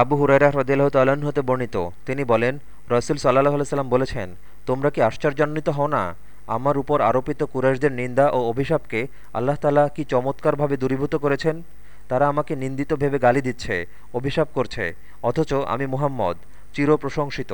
আবু হুরাইরা হ্রদিল্লাহ তাল্লাহ্ন হতে বর্ণিত। তিনি বলেন, রসুল সাল্লাহ সাল্লাম বলেছেন, তোমরা কি আশ্চর্যান্বিত হও না? আমার উপর আরোপিত কুরাইশদের নিন্দা ও অভিশাপকে আল্লাহ তালা কি চমৎকারভাবে দূরীভূত করেছেন? তারা আমাকে নিন্দিত ভেবে গালি দিচ্ছে, অভিশাপ করছে, অথচ আমি মুহাম্মদ, চিরপ্রশংসিত।